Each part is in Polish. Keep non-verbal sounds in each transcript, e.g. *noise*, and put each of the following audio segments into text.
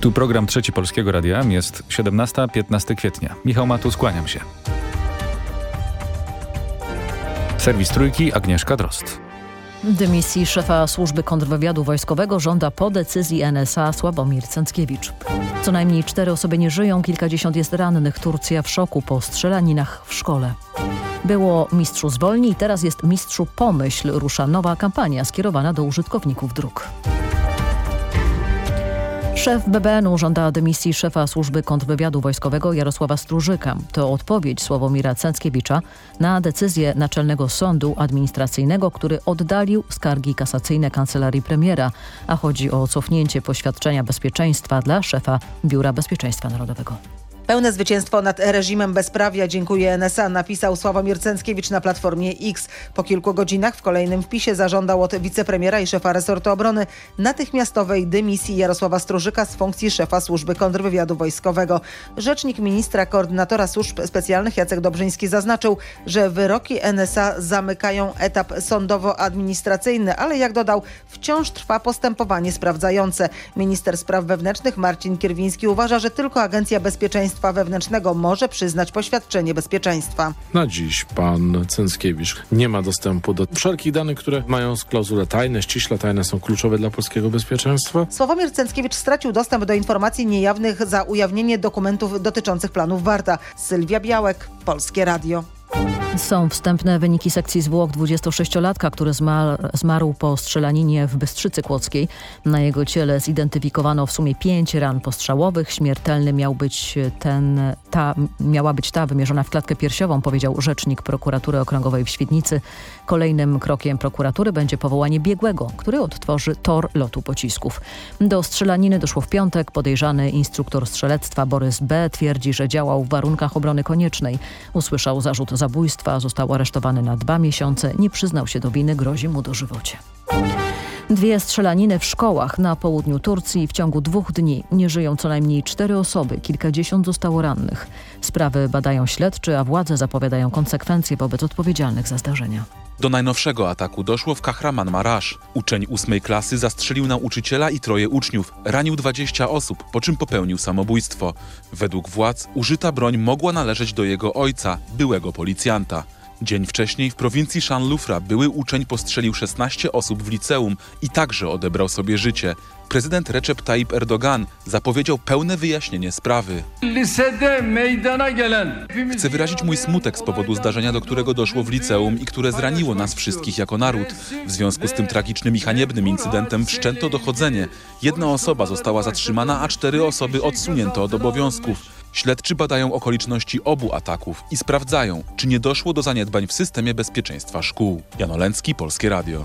Tu program Trzeci Polskiego Radia. Jest 17-15 kwietnia. Michał Matu, skłaniam się. Serwis Trójki, Agnieszka Drost. Dymisji szefa służby kontrwywiadu wojskowego żąda po decyzji NSA Sławomir Cęckiewicz. Co najmniej cztery osoby nie żyją, kilkadziesiąt jest rannych. Turcja w szoku po strzelaninach w szkole. Było mistrzu zwolni, teraz jest mistrzu pomyśl. Rusza nowa kampania skierowana do użytkowników dróg. Szef BBN-u żąda dymisji szefa służby kontrwywiadu wojskowego Jarosława Strużyka. To odpowiedź Sławomira Cęckiewicza na decyzję Naczelnego Sądu Administracyjnego, który oddalił skargi kasacyjne kancelarii premiera, a chodzi o cofnięcie poświadczenia bezpieczeństwa dla szefa Biura Bezpieczeństwa Narodowego. Pełne zwycięstwo nad reżimem bezprawia dziękuję NSA, napisał Sławomir Cęckiewicz na Platformie X. Po kilku godzinach w kolejnym wpisie zażądał od wicepremiera i szefa resortu obrony natychmiastowej dymisji Jarosława Strużyka z funkcji szefa służby kontrwywiadu wojskowego. Rzecznik ministra koordynatora służb specjalnych Jacek Dobrzyński zaznaczył, że wyroki NSA zamykają etap sądowo-administracyjny, ale jak dodał, wciąż trwa postępowanie sprawdzające. Minister spraw wewnętrznych Marcin Kierwiński uważa, że tylko Agencja Bezpieczeństwa Bezpieczeństwa Wewnętrznego może przyznać poświadczenie bezpieczeństwa. Na dziś pan Cęckiewicz nie ma dostępu do wszelkich danych, które mają klauzulę tajne, ściśle tajne są kluczowe dla polskiego bezpieczeństwa. Sławomir Cęckiewicz stracił dostęp do informacji niejawnych za ujawnienie dokumentów dotyczących planów Warta. Sylwia Białek, Polskie Radio. Są wstępne wyniki sekcji zwłok 26-latka, który zmarł po strzelaninie w Bystrzycy Kłodzkiej. Na jego ciele zidentyfikowano w sumie pięć ran postrzałowych. Śmiertelny miał być ten, ta, miała być ta wymierzona w klatkę piersiową, powiedział rzecznik prokuratury okręgowej w Świdnicy. Kolejnym krokiem prokuratury będzie powołanie biegłego, który odtworzy tor lotu pocisków. Do strzelaniny doszło w piątek. Podejrzany instruktor strzelectwa Borys B. twierdzi, że działał w warunkach obrony koniecznej. Usłyszał zarzut zabójstwa, został aresztowany na dwa miesiące, nie przyznał się do winy, grozi mu dożywocie. Dwie strzelaniny w szkołach na południu Turcji w ciągu dwóch dni. Nie żyją co najmniej cztery osoby, kilkadziesiąt zostało rannych. Sprawy badają śledczy, a władze zapowiadają konsekwencje wobec odpowiedzialnych za zdarzenia. Do najnowszego ataku doszło w Kahraman Marasz. Uczeń ósmej klasy zastrzelił nauczyciela i troje uczniów. Ranił 20 osób, po czym popełnił samobójstwo. Według władz użyta broń mogła należeć do jego ojca, byłego policjanta. Dzień wcześniej w prowincji Shanlufra były uczeń postrzelił 16 osób w liceum i także odebrał sobie życie. Prezydent Recep Tayyip Erdogan zapowiedział pełne wyjaśnienie sprawy. Chcę wyrazić mój smutek z powodu zdarzenia, do którego doszło w liceum i które zraniło nas wszystkich jako naród. W związku z tym tragicznym i haniebnym incydentem wszczęto dochodzenie. Jedna osoba została zatrzymana, a cztery osoby odsunięto od obowiązków. Śledczy badają okoliczności obu ataków i sprawdzają, czy nie doszło do zaniedbań w systemie bezpieczeństwa szkół. Jan Olęcki, Polskie Radio.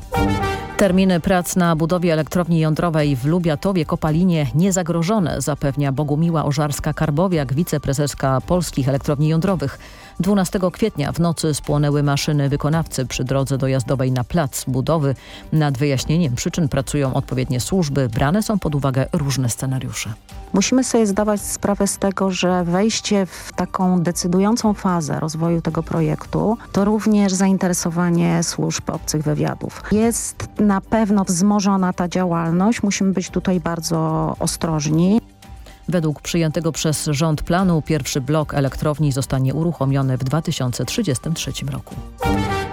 Terminy prac na budowie elektrowni jądrowej w Lubiatowie Kopalinie niezagrożone, zapewnia Bogumiła Ożarska-Karbowiak, wiceprezeska Polskich Elektrowni Jądrowych. 12 kwietnia w nocy spłonęły maszyny wykonawcy przy drodze dojazdowej na plac budowy. Nad wyjaśnieniem przyczyn pracują odpowiednie służby. Brane są pod uwagę różne scenariusze. Musimy sobie zdawać sprawę z tego, że wejście w taką decydującą fazę rozwoju tego projektu to również zainteresowanie służb obcych wywiadów. Jest na pewno wzmożona ta działalność. Musimy być tutaj bardzo ostrożni. Według przyjętego przez rząd planu pierwszy blok elektrowni zostanie uruchomiony w 2033 roku.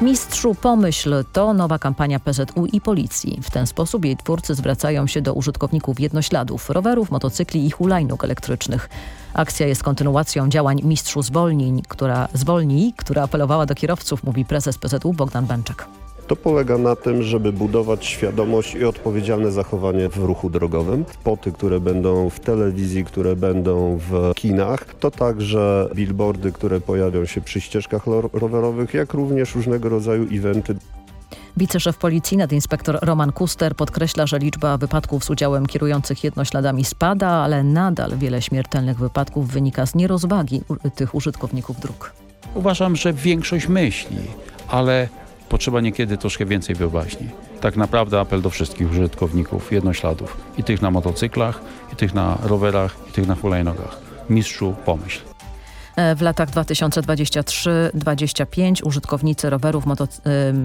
Mistrzu Pomyśl to nowa kampania PZU i policji. W ten sposób jej twórcy zwracają się do użytkowników jednośladów, rowerów, motocykli i hulajnóg elektrycznych. Akcja jest kontynuacją działań Mistrzu Zwolnień, która, zwolnij, która apelowała do kierowców, mówi prezes PZU Bogdan Bęczek. To polega na tym, żeby budować świadomość i odpowiedzialne zachowanie w ruchu drogowym. Spoty, które będą w telewizji, które będą w kinach, to także billboardy, które pojawią się przy ścieżkach rowerowych, jak również różnego rodzaju eventy. Wiceszef policji nadinspektor Roman Kuster podkreśla, że liczba wypadków z udziałem kierujących jednośladami spada, ale nadal wiele śmiertelnych wypadków wynika z nierozwagi tych użytkowników dróg. Uważam, że większość myśli, ale potrzeba niekiedy troszkę więcej wyobraźni. Tak naprawdę apel do wszystkich użytkowników jednośladów. I tych na motocyklach, i tych na rowerach, i tych na hulajnogach. Mistrzu, pomyśl. E, w latach 2023-2025 użytkownicy rowerów, moto,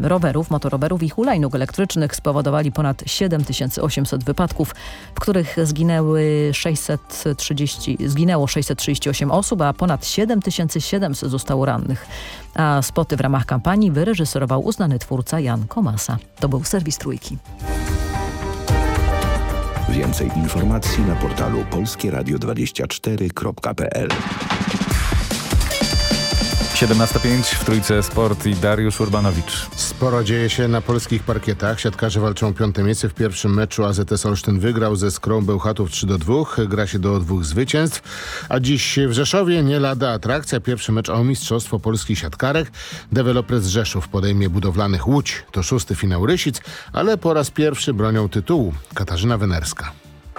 rowerów, motorowerów i hulajnóg elektrycznych spowodowali ponad 7800 wypadków, w których zginęły 630, zginęło 638 osób, a ponad 7700 zostało rannych. A spoty w ramach kampanii wyreżyserował uznany twórca Jan Komasa. To był serwis Trójki. Więcej informacji na portalu polskieradio24.pl 17.05 w Trójce Sport i Dariusz Urbanowicz. Sporo dzieje się na polskich parkietach. Siatkarze walczą o piąte miejsce. W pierwszym meczu AZS Olsztyn wygrał ze Skrą Bełchatów 3 do 2. Gra się do dwóch zwycięstw. A dziś w Rzeszowie nie lada atrakcja. Pierwszy mecz o Mistrzostwo Polskich Siatkarek. Developers Rzeszów podejmie budowlanych Łódź. To szósty finał Rysic, ale po raz pierwszy bronią tytułu. Katarzyna Wenerska.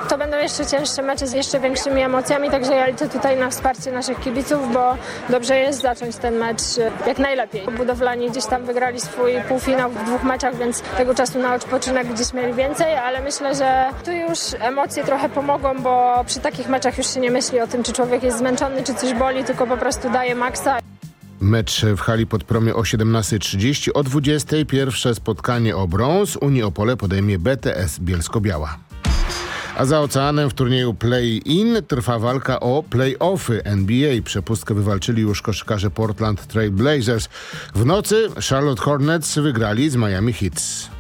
To będą jeszcze cięższe mecze z jeszcze większymi emocjami, także ja liczę tutaj na wsparcie naszych kibiców, bo dobrze jest zacząć ten mecz jak najlepiej. Budowlani gdzieś tam wygrali swój półfinał w dwóch meczach, więc tego czasu na odpoczynek gdzieś mieli więcej, ale myślę, że tu już emocje trochę pomogą, bo przy takich meczach już się nie myśli o tym, czy człowiek jest zmęczony, czy coś boli, tylko po prostu daje maksa. Mecz w hali pod promie o 17.30. O 20.00 pierwsze spotkanie o brąz. Unii Opole podejmie BTS Bielsko-Biała. A za oceanem w turnieju Play-In trwa walka o play-offy NBA. Przepustkę wywalczyli już koszykarze Portland Trail Blazers. W nocy Charlotte Hornets wygrali z Miami Heat.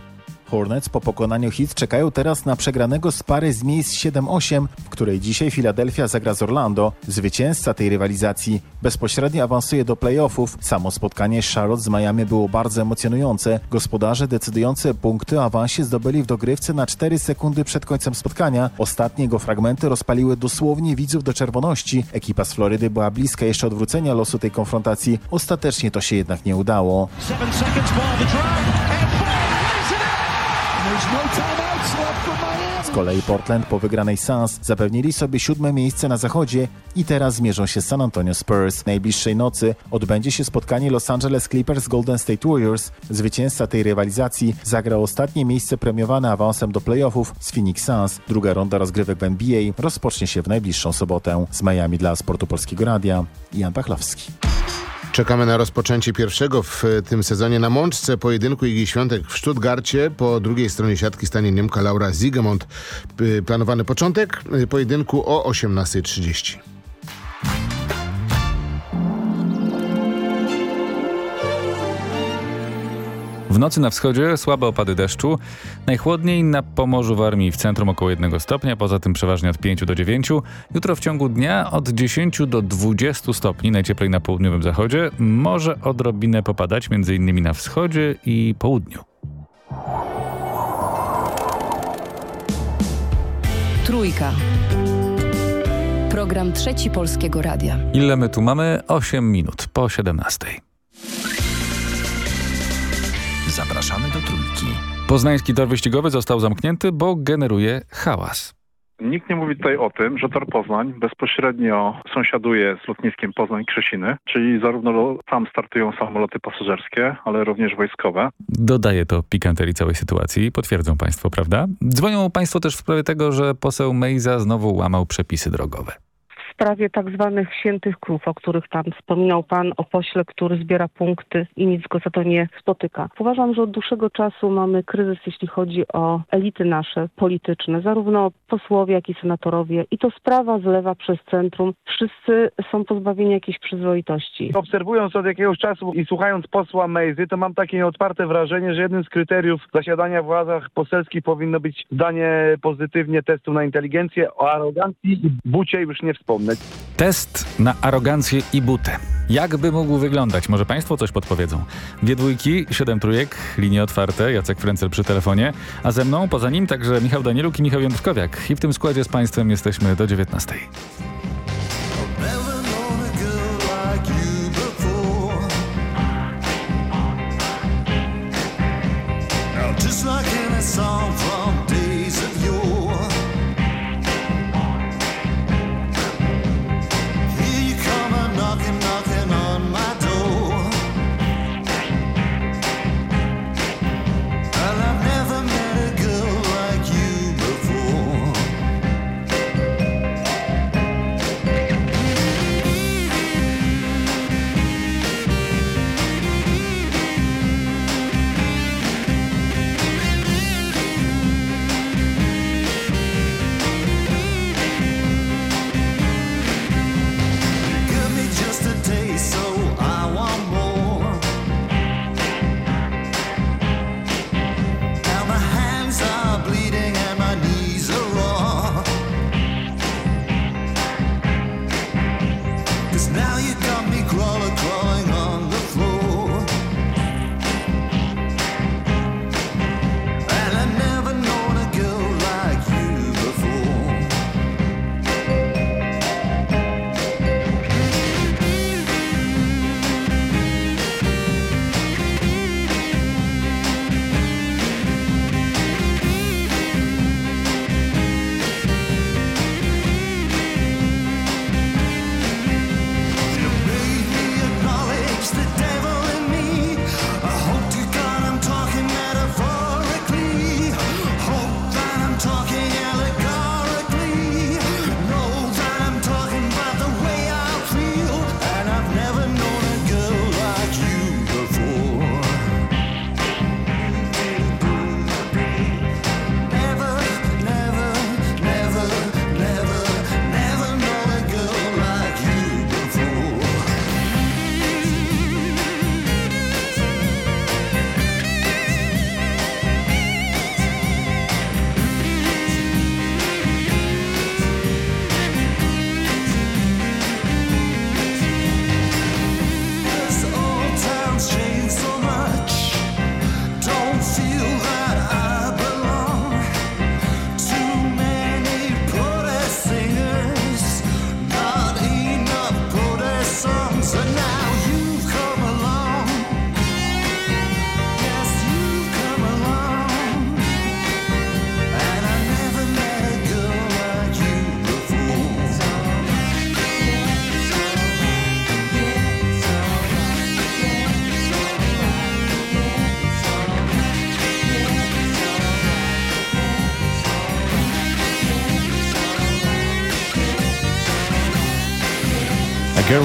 Hornets po pokonaniu hit czekają teraz na przegranego z pary z miejsc 7-8, w której dzisiaj Filadelfia zagra z Orlando. Zwycięzca tej rywalizacji bezpośrednio awansuje do playoffów. Samo spotkanie Charlotte z Miami było bardzo emocjonujące. Gospodarze decydujące punkty awansie zdobyli w dogrywce na 4 sekundy przed końcem spotkania. Ostatnie jego fragmenty rozpaliły dosłownie widzów do czerwoności. Ekipa z Florydy była bliska jeszcze odwrócenia losu tej konfrontacji. Ostatecznie to się jednak nie udało. Z kolei Portland po wygranej Suns zapewnili sobie siódme miejsce na zachodzie i teraz zmierzą się z San Antonio Spurs. Najbliższej nocy odbędzie się spotkanie Los Angeles Clippers Golden State Warriors. Zwycięzca tej rywalizacji zagrał ostatnie miejsce premiowane awansem do playoffów z Phoenix Suns. Druga ronda rozgrywek w NBA rozpocznie się w najbliższą sobotę. Z Miami dla Sportu Polskiego Radia Jan Pachlowski. Czekamy na rozpoczęcie pierwszego w tym sezonie na mączce pojedynku Igi Świątek w Stuttgarcie. Po drugiej stronie siatki stanie Niemka Laura Zigemont. Planowany początek pojedynku o 18.30. W nocy na wschodzie słabe opady deszczu. Najchłodniej na Pomorzu Warmii w centrum około 1 stopnia, poza tym przeważnie od 5 do 9. Jutro w ciągu dnia od 10 do 20 stopni, najcieplej na południowym zachodzie. Może odrobinę popadać, m.in. na wschodzie i południu. Trójka. Program Trzeci Polskiego Radia. Ile my tu mamy? 8 minut po 17. Zapraszamy do Trójki. Poznański tor wyścigowy został zamknięty, bo generuje hałas. Nikt nie mówi tutaj o tym, że Tor Poznań bezpośrednio sąsiaduje z lotniskiem Poznań-Krzesiny, czyli zarówno tam startują samoloty pasażerskie, ale również wojskowe. Dodaje to pikanterii całej sytuacji, potwierdzą Państwo, prawda? Dzwonią Państwo też w sprawie tego, że poseł Mejza znowu łamał przepisy drogowe sprawie tak zwanych świętych krów, o których tam wspominał Pan, o pośle, który zbiera punkty i nic go za to nie spotyka. Uważam, że od dłuższego czasu mamy kryzys, jeśli chodzi o elity nasze polityczne, zarówno posłowie, jak i senatorowie. I to sprawa zlewa przez centrum. Wszyscy są pozbawieni jakiejś przyzwoitości. Obserwując od jakiegoś czasu i słuchając posła Mejzy, to mam takie nieotwarte wrażenie, że jednym z kryteriów zasiadania w władzach poselskich powinno być zdanie pozytywnie testu na inteligencję. O arogancji i bucie już nie wspomnę. Test na arogancję i butę. Jak by mógł wyglądać? Może Państwo coś podpowiedzą. Dwie dwójki, siedem trójek, linie otwarte, Jacek Frencel przy telefonie, a ze mną, poza nim także Michał Danieluk i Michał Jądrkowiak. I w tym składzie z Państwem jesteśmy do 19.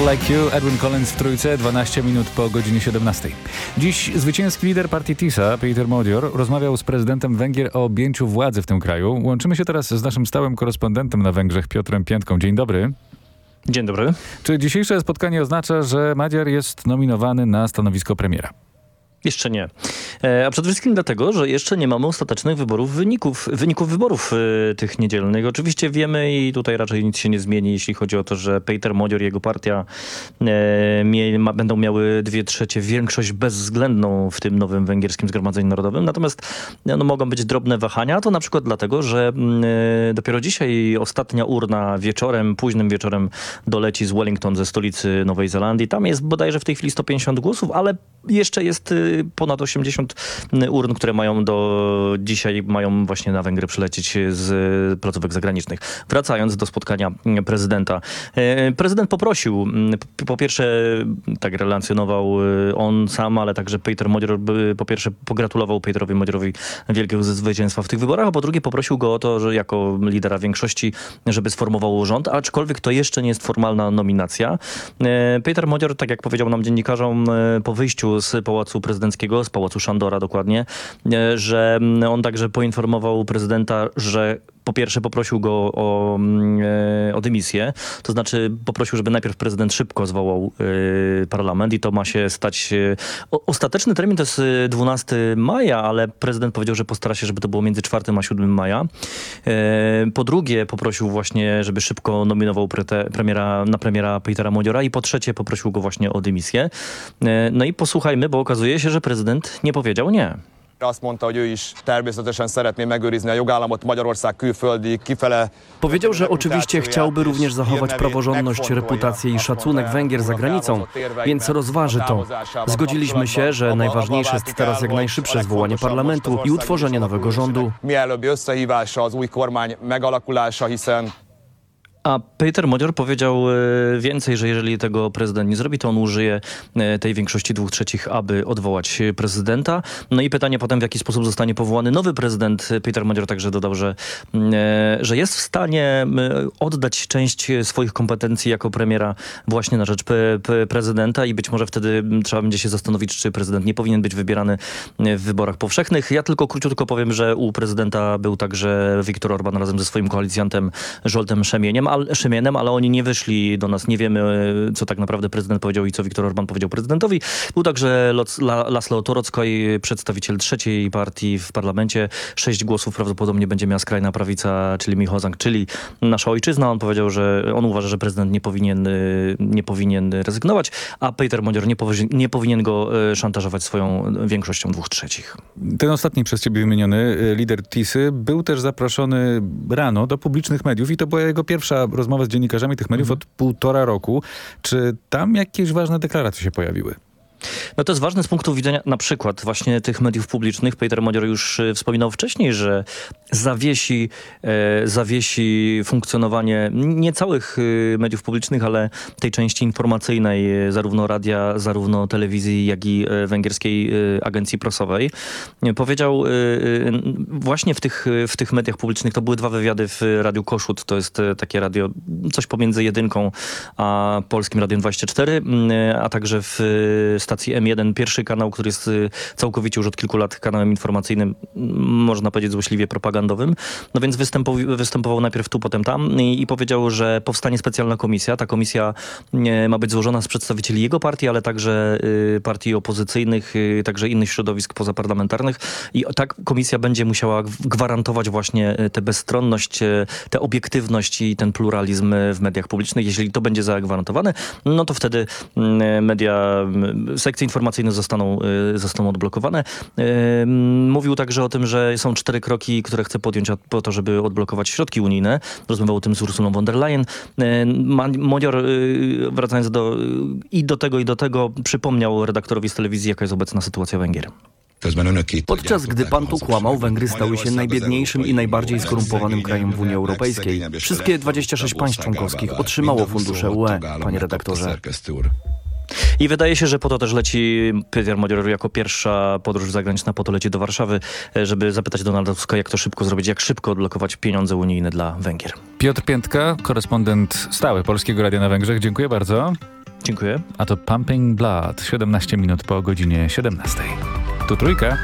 Girl Like You, Edwin Collins w trójce, 12 minut po godzinie 17. Dziś zwycięski lider partii TISA, Peter Modior, rozmawiał z prezydentem Węgier o objęciu władzy w tym kraju. Łączymy się teraz z naszym stałym korespondentem na Węgrzech, Piotrem Piętką. Dzień dobry. Dzień dobry. Czy dzisiejsze spotkanie oznacza, że Madziar jest nominowany na stanowisko premiera? Jeszcze nie. E, a przede wszystkim dlatego, że jeszcze nie mamy ostatecznych wyborów, wyników, wyników wyborów e, tych niedzielnych. Oczywiście wiemy i tutaj raczej nic się nie zmieni, jeśli chodzi o to, że Peter Modior i jego partia e, mie, ma, będą miały dwie trzecie większość bezwzględną w tym nowym węgierskim Zgromadzeniu Narodowym. Natomiast no, mogą być drobne wahania. To na przykład dlatego, że mm, dopiero dzisiaj ostatnia urna wieczorem, późnym wieczorem doleci z Wellington, ze stolicy Nowej Zelandii. Tam jest bodajże w tej chwili 150 głosów, ale jeszcze jest ponad 80 urn, które mają do dzisiaj mają właśnie na Węgry przylecieć z placówek zagranicznych. Wracając do spotkania prezydenta. E, prezydent poprosił, po pierwsze tak relacjonował on sam, ale także Peter Modior, po pierwsze pogratulował Peterowi Modiorowi wielkiego zwycięstwa w tych wyborach, a po drugie poprosił go o to, że jako lidera większości, żeby sformował rząd, aczkolwiek to jeszcze nie jest formalna nominacja. Peter Modior, tak jak powiedział nam dziennikarzom po wyjściu z Pałacu Prezydenckiego, z Pałacu Szandora dokładnie, e, że mm, on także poinformował prezydenta, że po pierwsze poprosił go o, e, o dymisję, to znaczy poprosił, żeby najpierw prezydent szybko zwołał y, parlament i to ma się stać... Y, ostateczny termin to jest 12 maja, ale prezydent powiedział, że postara się, żeby to było między 4 a 7 maja. Po drugie poprosił właśnie, żeby szybko nominował pre, premiera, na premiera Petera Modiora i po trzecie poprosił go właśnie o dymisję. No i posłuchajmy, bo okazuje się, że prezydent nie powiedział nie. Azt mondta, hogy ő is természetesen szeretné megőrizni a jogállamot Magyarország külföldi kifele. Powiedział, że oczywiście chciałby również zachować praworządność, reputację i szacunek Węgier za granicą, więc rozważy to. Zgodziliśmy się, że najważniejsze jest teraz jak najszybsze zwołanie parlamentu i utworzenie nowego rządu. Mielőbbi összehívása az új kormány megalakulása, hiszen a Peter Modior powiedział e, więcej, że jeżeli tego prezydent nie zrobi, to on użyje e, tej większości dwóch trzecich, aby odwołać prezydenta. No i pytanie potem, w jaki sposób zostanie powołany nowy prezydent. Peter Modior także dodał, że, e, że jest w stanie oddać część swoich kompetencji jako premiera właśnie na rzecz prezydenta i być może wtedy trzeba będzie się zastanowić, czy prezydent nie powinien być wybierany w wyborach powszechnych. Ja tylko króciutko powiem, że u prezydenta był także Viktor Orban razem ze swoim koalicjantem Żoltem Szemieniem, ale, ale oni nie wyszli do nas. Nie wiemy, co tak naprawdę prezydent powiedział i co Viktor Orban powiedział prezydentowi. Był także Laszlo Torockoj, przedstawiciel trzeciej partii w parlamencie. Sześć głosów prawdopodobnie będzie miała skrajna prawica, czyli Michozang, czyli nasza ojczyzna. On powiedział, że on uważa, że prezydent nie powinien, nie powinien rezygnować, a Peter Modior nie, nie powinien go e, szantażować swoją większością dwóch trzecich. Ten ostatni przez ciebie wymieniony e, lider TISY był też zaproszony rano do publicznych mediów i to była jego pierwsza rozmowa z dziennikarzami tych mediów mhm. od półtora roku. Czy tam jakieś ważne deklaracje się pojawiły? No to jest ważne z punktu widzenia na przykład właśnie tych mediów publicznych. Peter Modior już y, wspominał wcześniej, że zawiesi, e, zawiesi funkcjonowanie nie całych y, mediów publicznych, ale tej części informacyjnej, y, zarówno radia, zarówno telewizji, jak i e, węgierskiej e, agencji prasowej. Powiedział właśnie w tych, w tych mediach publicznych, to były dwa wywiady w Radiu Koszut, to jest takie radio, coś pomiędzy jedynką a Polskim Radiem 24, a także w stacji M1, pierwszy kanał, który jest y, całkowicie już od kilku lat kanałem informacyjnym, można powiedzieć złośliwie propagandowym. No więc występował, występował najpierw tu, potem tam i, i powiedział, że powstanie specjalna komisja. Ta komisja ma być złożona z przedstawicieli jego partii, ale także y, partii opozycyjnych, y, także innych środowisk pozaparlamentarnych. I tak komisja będzie musiała gwarantować właśnie tę bezstronność, tę obiektywność i ten pluralizm w mediach publicznych. Jeśli to będzie zagwarantowane, no to wtedy media sekcje informacyjne zostaną, y, zostaną odblokowane. Y, mówił także o tym, że są cztery kroki, które chce podjąć po to, żeby odblokować środki unijne. Rozmawiał o tym z Ursulą von der Leyen. Y, Modior, wracając do, i do tego, i do tego, przypomniał redaktorowi z telewizji, jaka jest obecna sytuacja Węgier. Podczas gdy pan tu kłamał, Węgry stały się najbiedniejszym i najbardziej skorumpowanym krajem w Unii Europejskiej. Wszystkie 26 państw członkowskich otrzymało fundusze UE, panie redaktorze. I wydaje się, że po to też leci Peter Modior jako pierwsza podróż zagraniczna, po to leci do Warszawy, e, żeby zapytać Donalda Tuska, jak to szybko zrobić, jak szybko odblokować pieniądze unijne dla Węgier. Piotr Piętka, korespondent stały Polskiego Radia na Węgrzech. Dziękuję bardzo. Dziękuję. A to Pumping Blood, 17 minut po godzinie 17. Tu trójka.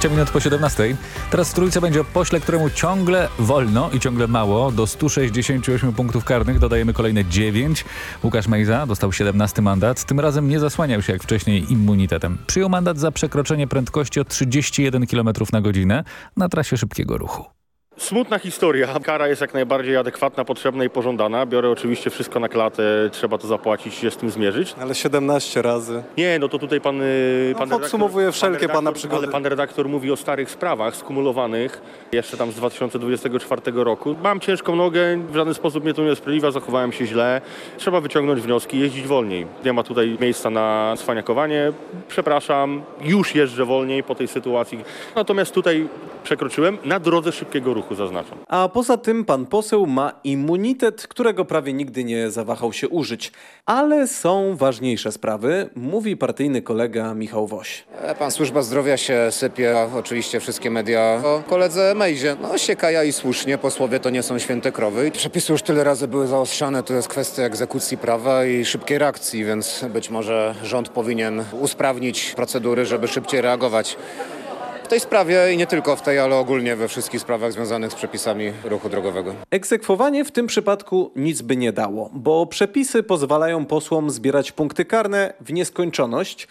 20 minut po 17. Teraz w trójce będzie o pośle, któremu ciągle wolno i ciągle mało. Do 168 punktów karnych dodajemy kolejne 9. Łukasz Mejza dostał 17 mandat. Tym razem nie zasłaniał się jak wcześniej immunitetem. Przyjął mandat za przekroczenie prędkości o 31 km na godzinę na trasie szybkiego ruchu. Smutna historia. Kara jest jak najbardziej adekwatna, potrzebna i pożądana. Biorę oczywiście wszystko na klatę, trzeba to zapłacić, się z tym zmierzyć. Ale 17 razy. Nie, no to tutaj pan... y, No, pan podsumowuję redaktor- wszelkie pan pana redaktor- przygody. Ale pan redaktor mówi o starych sprawach skumulowanych, jeszcze tam z 2024 roku. Mam ciężką nogę, w żaden sposób mnie to nie usprawiedliwia, zachowałem się źle. Trzeba wyciągnąć wnioski, jeździć wolniej. Nie ma tutaj miejsca na cwaniakowanie. Przepraszam, już jeżdżę wolniej po tej sytuacji. Natomiast tutaj przekroczyłem na drodze szybkiego ruchu, zaznaczam. A poza tym pan poseł ma immunitet, którego prawie nigdy nie zawahał się użyć. Ale są ważniejsze sprawy, mówi partyjny kolega Michał Woś. E, Pan Służba Zdrowia się sypie, oczywiście wszystkie media o koledze Mejzie. No się kaja i słusznie, posłowie to nie są święte krowy. Przepisy już tyle razy były zaostrzane, to jest kwestia egzekucji prawa i szybkiej reakcji, więc być może rząd powinien usprawnić procedury, żeby szybciej reagować. Tej sprawie i nie tylko w tej, ale ogólnie we wszystkich sprawach związanych z przepisami ruchu drogowego. Egzekwowanie w tym przypadku nic by nie dało, bo przepisy pozwalają posłom zbierać punkty karne w nieskończoność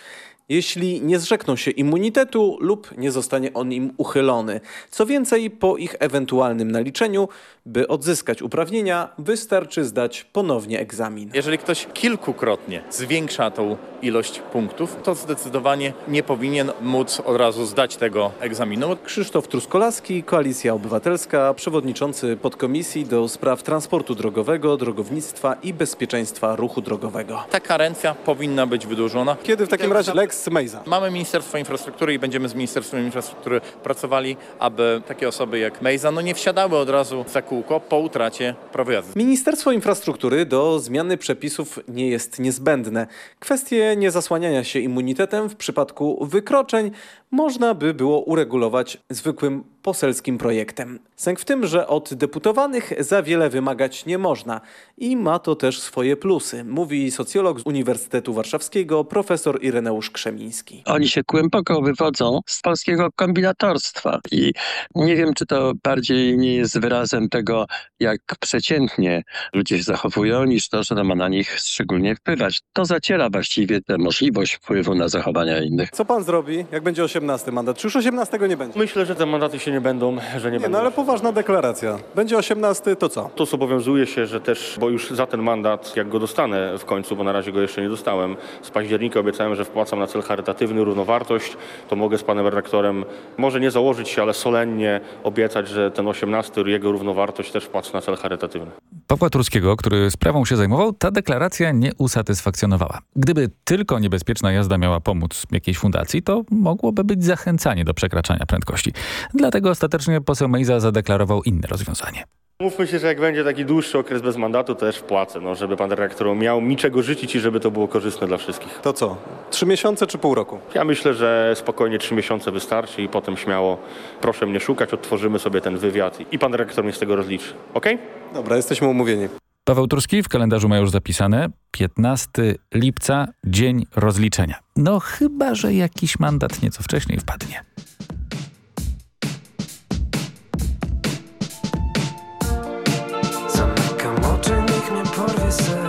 jeśli nie zrzekną się immunitetu lub nie zostanie on im uchylony. Co więcej, po ich ewentualnym naliczeniu, by odzyskać uprawnienia, wystarczy zdać ponownie egzamin. Jeżeli ktoś kilkukrotnie zwiększa tą ilość punktów, to zdecydowanie nie powinien móc od razu zdać tego egzaminu. Krzysztof Truskolaski, Koalicja Obywatelska, przewodniczący podkomisji do spraw transportu drogowego, drogownictwa i bezpieczeństwa ruchu drogowego. Ta karencja powinna być wydłużona. Kiedy w takim razie Lex Mejza? Mamy Ministerstwo Infrastruktury i będziemy z Ministerstwem Infrastruktury pracowali, aby takie osoby jak Mejza no nie wsiadały od razu za kółko po utracie prawa jazdy. Ministerstwo Infrastruktury do zmiany przepisów nie jest niezbędne. Kwestie niezasłaniania się immunitetem w przypadku wykroczeń można by było uregulować zwykłym poselskim projektem. Sęk w tym, że od deputowanych za wiele wymagać nie można i ma to też swoje plusy, mówi socjolog z Uniwersytetu Warszawskiego profesor Ireneusz Krzemiński. Oni się głęboko wywodzą z polskiego kombinatorstwa i nie wiem, czy to bardziej nie jest wyrazem tego, jak przeciętnie ludzie się zachowują, niż to, że to ma na nich szczególnie wpływać. To zaciera właściwie tę możliwość wpływu na zachowania innych. Co pan zrobi, jak będzie 18 mandat? Czy już 18 nie będzie? Myślę, że te mandaty się nie będą, że nie, Nie, będą. no ale poważna deklaracja. Będzie 18, to co? To zobowiązuje się, że też, bo już za ten mandat, jak go dostanę w końcu, bo na razie go jeszcze nie dostałem, z października obiecałem, że wpłacam na cel charytatywny równowartość, to mogę z panem redaktorem może nie założyć się, ale solennie obiecać, że ten 18 jego równowartość też wpłacę na cel charytatywny. Pawła Turskiego, który sprawą się zajmował, ta deklaracja nie usatysfakcjonowała. Gdyby tylko niebezpieczna jazda miała pomóc jakiejś fundacji, to mogłoby być zachęcanie do przekraczania prędkości. Dlatego ostatecznie poseł Mejza zadeklarował inne rozwiązanie. Mówmy się, że jak będzie taki dłuższy okres bez mandatu, to też wpłacę, no, żeby pan redaktor miał mi czego życzyć i żeby to było korzystne dla wszystkich. To co? Trzy miesiące czy pół roku? Ja myślę, że spokojnie trzy miesiące wystarczy i potem śmiało proszę mnie szukać, odtworzymy sobie ten wywiad i pan redaktor mnie z tego rozliczy. Ok? Dobra, jesteśmy umówieni. Paweł Turski w kalendarzu ma już zapisane 15 lipca, dzień rozliczenia. No chyba, że jakiś mandat nieco wcześniej wpadnie. Zamykam oczy, niech mnie porwie sen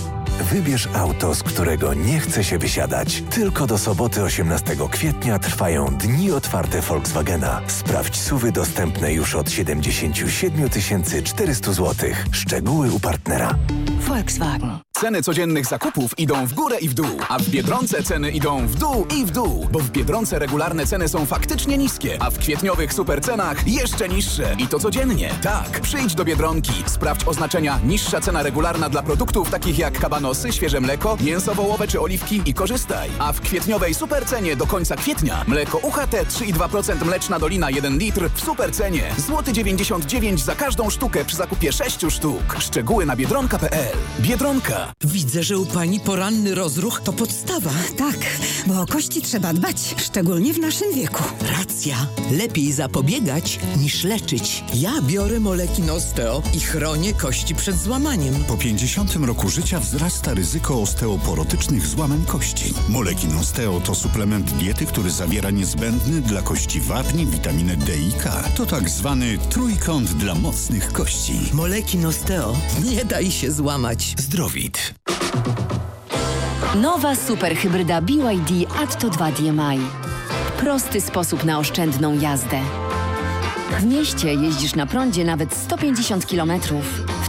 Wybierz auto, z którego nie chce się wysiadać. Tylko do soboty 18 kwietnia trwają dni otwarte Volkswagena. Sprawdź suwy dostępne już od 77 400 zł. Szczegóły u partnera. Volkswagen. Ceny codziennych zakupów idą w górę i w dół, a w Biedronce ceny idą w dół i w dół, bo w Biedronce regularne ceny są faktycznie niskie, a w kwietniowych supercenach jeszcze niższe. I to codziennie. Tak, przyjdź do Biedronki, sprawdź oznaczenia niższa cena regularna dla produktów takich jak kabanosy, świeże mleko, mięso wołowe czy oliwki i korzystaj. A w kwietniowej supercenie do końca kwietnia mleko UHT 3,2% mleczna dolina 1 litr w supercenie. Złoty 99 za każdą sztukę przy zakupie 6 sztuk. Szczegóły na biedronka.pl. Biedronka. Widzę, że u pani poranny rozruch to podstawa. Tak, bo o kości trzeba dbać, szczególnie w naszym wieku. Racja. Lepiej zapobiegać niż leczyć. Ja biorę moleki Nosteo i chronię kości przed złamaniem. Po 50 roku życia wzrasta ryzyko osteoporotycznych złamań kości. Moleki Nosteo to suplement diety, który zawiera niezbędny dla kości wapni, witaminę D i K. To tak zwany trójkąt dla mocnych kości. Moleki Nosteo. Nie daj się złamać. Zdrowit. Nowa superhybryda BYD Atto 2 DMI. Prosty sposób na oszczędną jazdę. W mieście jeździsz na prądzie nawet 150 km.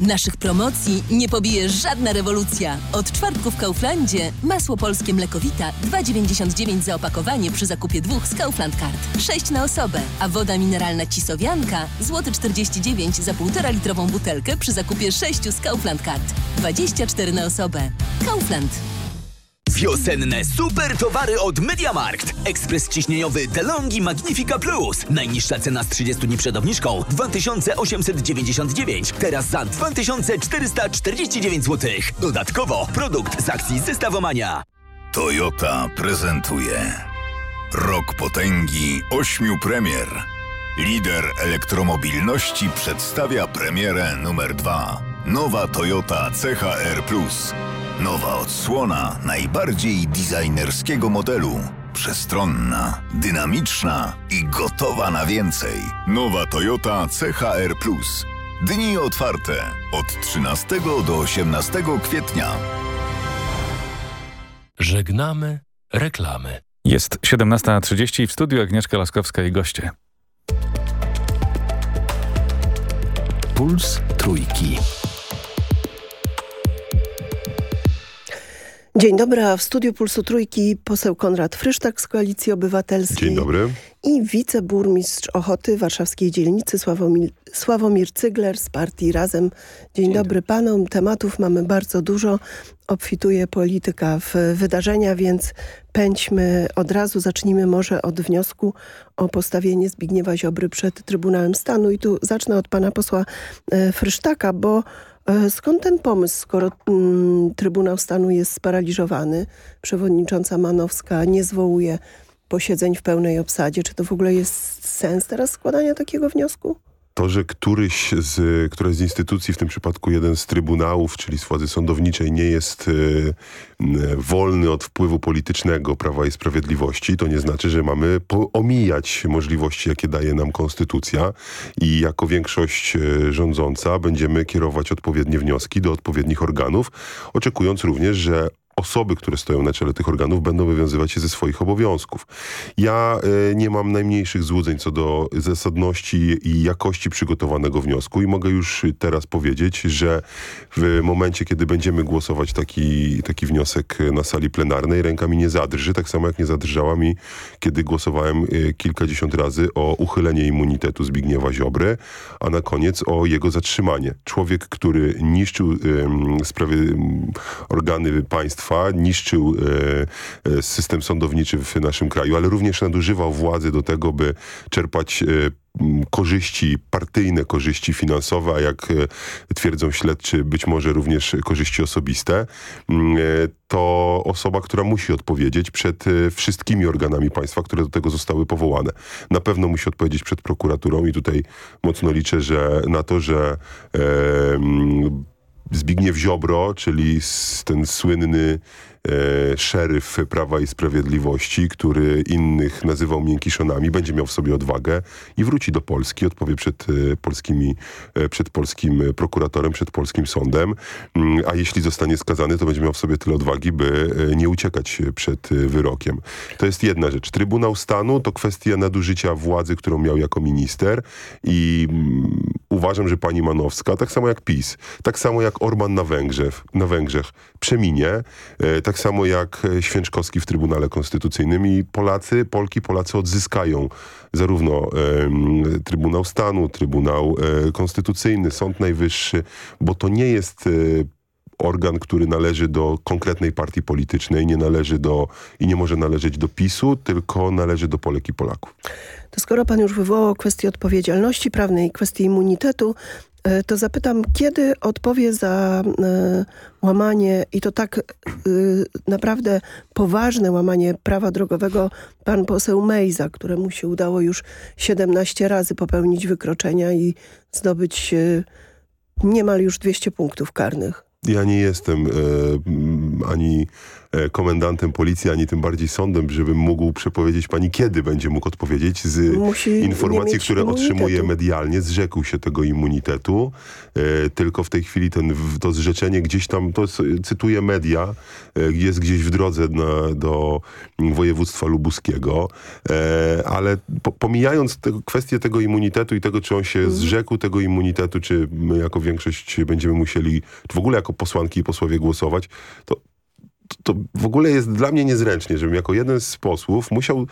Naszych promocji nie pobije żadna rewolucja. Od czwartku w Kauflandzie masło polskie mlekowita 2,99 za opakowanie przy zakupie dwóch z Kaufland Card. 6 na osobę. A woda mineralna Cisowianka złoty 49 za 1,5 litrową butelkę przy zakupie 6 z Kaufland Card. 24 na osobę. Kaufland. Wiosenne super towary od MediaMarkt. Ekspres ciśnieniowy DeLonghi Magnifica Plus. Najniższa cena z 30 dni przed obniżką 2899. Teraz za 2449 zł. Dodatkowo produkt z akcji Zestawomania. Toyota prezentuje Rok potęgi ośmiu premier. Lider elektromobilności przedstawia premierę numer dwa. Nowa Toyota CHR Plus. Nowa odsłona najbardziej designerskiego modelu. Przestronna, dynamiczna i gotowa na więcej. Nowa Toyota CHR Plus. Dni otwarte od 13 do 18 kwietnia. Żegnamy reklamy. Jest 17.30 w studiu Agnieszka Laskowska i goście. Puls Trójki. Dzień dobry, a w studiu Pulsu Trójki poseł Konrad Frysztak z Koalicji Obywatelskiej. Dzień dobry. I wiceburmistrz Ochoty warszawskiej dzielnicy Sławomir, Sławomir Cygler z partii Razem. Dzień, Dzień dobry panom. Tematów mamy bardzo dużo. Obfituje polityka w wydarzenia, więc pędźmy od razu. Zacznijmy może od wniosku o postawienie Zbigniewa Ziobry przed Trybunałem Stanu. I tu zacznę od pana posła e, Frysztaka, bo Skąd ten pomysł, skoro mm, Trybunał Stanu jest sparaliżowany, przewodnicząca Manowska nie zwołuje posiedzeń w pełnej obsadzie? Czy to w ogóle jest sens teraz składania takiego wniosku? To, że któryś z, któraś z instytucji, w tym przypadku jeden z trybunałów, czyli z władzy sądowniczej nie jest y, wolny od wpływu politycznego Prawa i Sprawiedliwości, to nie znaczy, że mamy omijać możliwości, jakie daje nam konstytucja i jako większość y, rządząca będziemy kierować odpowiednie wnioski do odpowiednich organów, oczekując również, że osoby, które stoją na czele tych organów, będą wywiązywać się ze swoich obowiązków. Ja e, nie mam najmniejszych złudzeń co do zasadności i jakości przygotowanego wniosku i mogę już teraz powiedzieć, że w momencie, kiedy będziemy głosować taki, taki wniosek na sali plenarnej, ręka mi nie zadrży, tak samo jak nie zadrżała mi, kiedy głosowałem e, kilkadziesiąt razy o uchylenie immunitetu Zbigniewa Ziobry, a na koniec o jego zatrzymanie. Człowiek, który niszczył em, sprawy, organy państwa, niszczył e, e, system sądowniczy w naszym kraju, ale również nadużywał władzy do tego, by czerpać e, korzyści partyjne, korzyści finansowe, a jak twierdzą śledczy, być może również korzyści osobiste, m, e, to osoba, która musi odpowiedzieć przed wszystkimi organami państwa, które do tego zostały powołane. Na pewno musi odpowiedzieć przed prokuraturą i tutaj mocno liczę że na to, że e, Zbigniew Ziobro, czyli ten słynny e, szeryf Prawa i Sprawiedliwości, który innych nazywał miękiszonami, będzie miał w sobie odwagę i wróci do Polski, odpowie przed, e, polskimi, e, przed polskim prokuratorem, przed polskim sądem, Mm, a jeśli zostanie skazany, to będzie miał w sobie tyle odwagi, by nie uciekać przed wyrokiem. To jest jedna rzecz. Trybunał Stanu to kwestia nadużycia władzy, którą miał jako minister i mm, uważam, że pani Manowska, tak samo jak PiS, tak samo jak Orban na Węgrzech, na Węgrzech przeminie, e, tak samo jak e, Święczkowski w Trybunale Konstytucyjnym i Polacy, Polki, Polacy odzyskają zarówno em, Trybunał Stanu, Trybunał e, Konstytucyjny, Sąd Najwyższy, bo to nie jest e, organ, który należy do konkretnej partii politycznej, nie należy do i nie może należeć do PiSu, tylko należy do Polek i Polaków. To skoro pan już wywołał kwestię odpowiedzialności prawnej i kwestię immunitetu, e, to zapytam, kiedy odpowie za e, łamanie, i to tak e, naprawdę poważne łamanie prawa drogowego, pan poseł Mejza, któremu się udało już 17 razy popełnić wykroczenia i zdobyć e, niemal już 200 punktów karnych. Ja nie jestem e, ani e, komendantem policji, ani tym bardziej sądem, żebym mógł przepowiedzieć pani, kiedy będzie mógł odpowiedzieć z Musi informacji, które otrzymuje immunitetu. medialnie. Zrzekł się tego immunitetu. E, tylko w tej chwili ten, to zrzeczenie gdzieś tam, to cytuję media, e, jest gdzieś w drodze na, do województwa lubuskiego. E, ale po, pomijając te, kwestię tego immunitetu i tego, czy on się zrzekł tego immunitetu, czy my jako większość będziemy musieli, czy w ogóle jako posłanki i posłowie głosować, to to w ogóle jest dla mnie niezręcznie, żebym jako jeden z posłów musiał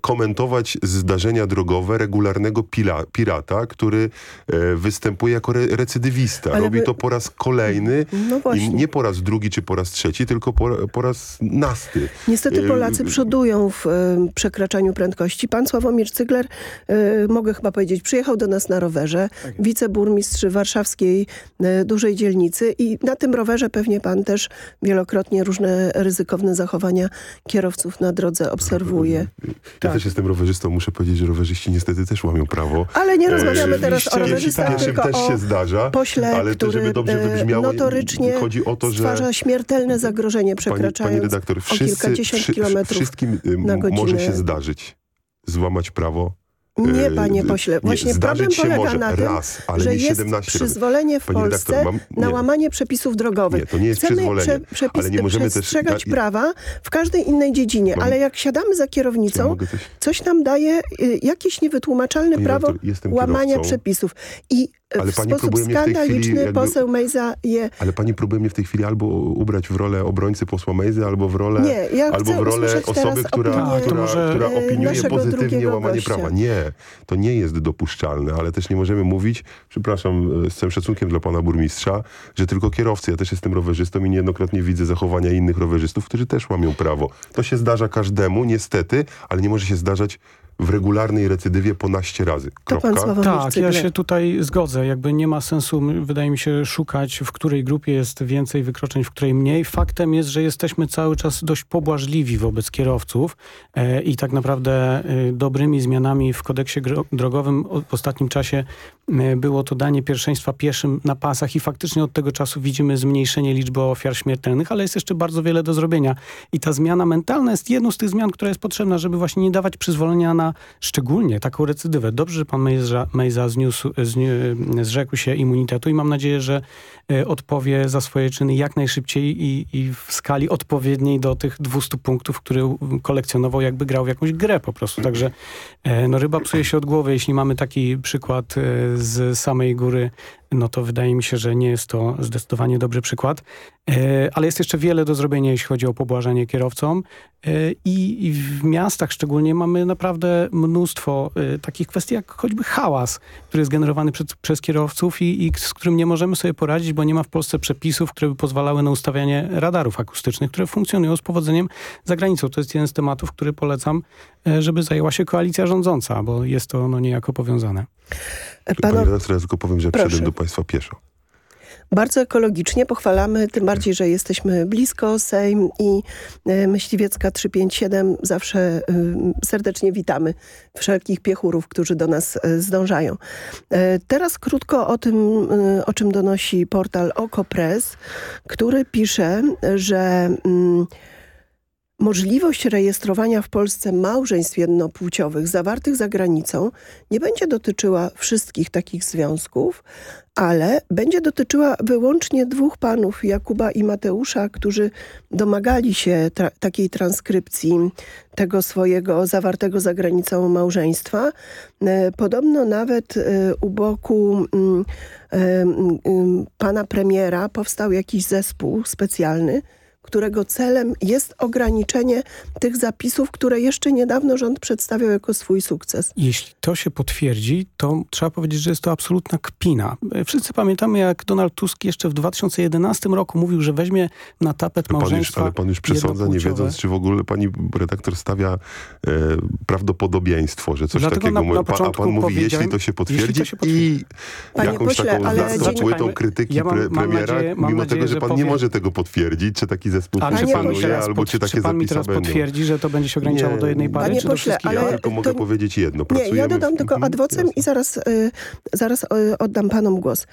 komentować zdarzenia drogowe regularnego pila, pirata, który e, występuje jako re, recydywista. Ale Robi wy- to po raz kolejny No i nie po raz drugi czy po raz trzeci, tylko po, po raz nasty. Niestety E, Polacy przodują w e, przekraczaniu prędkości. Pan Sławomir Cygler, e, mogę chyba powiedzieć, przyjechał do nas na rowerze, wiceburmistrz warszawskiej e, dużej dzielnicy i na tym rowerze pewnie pan też wielokrotnie różne ryzykowne zachowania kierowców na drodze obserwuje. *laughs* Ja Tak. też jestem rowerzystą, muszę powiedzieć, że rowerzyści niestety też łamią prawo. Ale nie E, rozmawiamy teraz o rowerzystach, pieszym tylko też o się zdarza, pośle, ale to, który żeby dobrze e, wybrzmiało, notorycznie chodzi o to, że stwarza śmiertelne zagrożenie, przekraczając pani, pani redaktor, o wszyscy, kilkadziesiąt wszy- kilometrów wszystkim na godzinę. może się zdarzyć złamać prawo. Nie, E, panie pośle. nie, Właśnie zdarzyć problem polega na tym, raz, że nie jest 17 razy. przyzwolenie w Polsce redaktor, mam- na nie. łamanie przepisów drogowych. Nie, to nie jest Chcemy przyzwolenie, przepis- ale nie możemy też- przestrzegać ja- prawa w każdej innej dziedzinie, Mam- ale jak siadamy za ja kierownicą, coś- coś nam daje y, jakieś niewytłumaczalne prawo redaktor, łamania przepisów. I y, Ale w pani sposób chwili skandaliczny jakby- poseł Mejza je... Ale pani próbuje mnie w tej chwili albo ubrać w rolę obrońcy posła Mejzy, albo w rolę, Nie, ja albo w rolę osoby, która, która, e, która opiniuje naszego pozytywnie łamanie gościa. prawa. Nie, to nie jest dopuszczalne, ale też nie możemy mówić, przepraszam, e, z całym szacunkiem dla pana burmistrza, że tylko kierowcy. Ja też jestem rowerzystą i niejednokrotnie widzę zachowania innych rowerzystów, którzy też łamią prawo. To się zdarza każdemu, niestety, ale nie może się zdarzać w regularnej recydywie ponaście razy. Kropka. Tak, ja się tutaj zgodzę. Jakby nie ma sensu, wydaje mi się, szukać, w której grupie jest więcej wykroczeń, w której mniej. Faktem jest, że jesteśmy cały czas dość pobłażliwi wobec kierowców e, i tak naprawdę e, dobrymi zmianami w kodeksie drogowym w ostatnim czasie e, było to danie pierwszeństwa pieszym na pasach i faktycznie od tego czasu widzimy zmniejszenie liczby ofiar śmiertelnych, ale jest jeszcze bardzo wiele do zrobienia. I ta zmiana mentalna jest jedną z tych zmian, która jest potrzebna, żeby właśnie nie dawać przyzwolenia na szczególnie taką recydywę. Dobrze, że pan Mejza, Mejza zniósł, zni, zrzekł się immunitetu i mam nadzieję, że e, odpowie za swoje czyny jak najszybciej i, i w skali odpowiedniej do tych 200 punktów, które kolekcjonował, jakby grał w jakąś grę po prostu. Także e, no, ryba psuje się od głowy. Jeśli mamy taki przykład e, z samej góry, no to wydaje mi się, że nie jest to zdecydowanie dobry przykład. E, ale jest jeszcze wiele do zrobienia, jeśli chodzi o pobłażanie kierowcom. E, I, w miastach szczególnie mamy naprawdę mnóstwo e, takich kwestii, jak choćby hałas, który jest generowany przez, kierowców i, i z którym nie możemy sobie poradzić, bo nie ma w Polsce przepisów, które by pozwalały na ustawianie radarów akustycznych, które funkcjonują z powodzeniem za granicą. To jest jeden z tematów, który polecam, żeby zajęła się koalicja rządząca, bo jest to no, niejako powiązane. Pani redaktor, ja tylko powiem, że Proszę. przyszedłem do państwa pieszo. Bardzo ekologicznie pochwalamy, tym bardziej, że jesteśmy blisko Sejm i e, Myśliwiecka 357 zawsze e, serdecznie witamy wszelkich piechurów, którzy do nas e, zdążają. Teraz krótko o tym, o czym donosi portal OkoPress, który pisze, że mm, Możliwość rejestrowania w Polsce małżeństw jednopłciowych zawartych za granicą nie będzie dotyczyła wszystkich takich związków, ale będzie dotyczyła wyłącznie dwóch panów, Jakuba i Mateusza, którzy domagali się tra takiej transkrypcji tego swojego zawartego za granicą małżeństwa. E, Podobno nawet e, u boku mm, e, mm, pana premiera powstał jakiś zespół specjalny, którego celem jest ograniczenie tych zapisów, które jeszcze niedawno rząd przedstawiał jako swój sukces. Jeśli to się potwierdzi, to trzeba powiedzieć, że jest to absolutna kpina. Wszyscy pamiętamy, jak Donald Tusk jeszcze w 2011 roku mówił, że weźmie na tapet Pan już, małżeństwa ale pan już przesądza, nie wiedząc, czy w ogóle pani redaktor stawia e, prawdopodobieństwo, że coś Dlatego takiego... na- na a pan mówi, jeśli to się potwierdzi to się potwierdzi. i Panie jakąś pośle, taką ale płytą krytyki Ja mam- pre, mam premiera, nadzieję- mimo nadzieję, tego, że że pan powie- nie może tego potwierdzić, czy taki zespół Ale czy pan, mi funkcjonuje, teraz albo czy takie czy pan mi teraz będą. potwierdzi, że to będzie się ograniczało do jednej pary, Panie czy do pośle, wszystkich? ale Ja tylko mogę to- powiedzieć jedno. Nie, ja dodam w- tylko adwocem i zaraz, y, zaraz y, oddam panom głos.